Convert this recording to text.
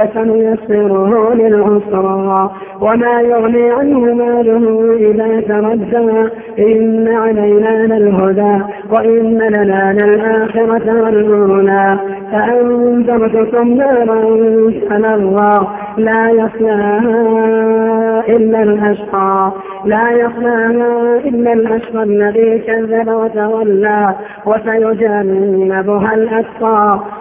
فسنيسره للعسرى وما يغني عنه ماله إذا تردى. إن علينا للهدى وإن لنا للآخرة والأولى. فأنذرتكم نارا تلظى لا يصلاها إلا الأشقى. لا يصلاها إلا الأشقى الذي كذب وتولى. وسيجنبها الأتقى.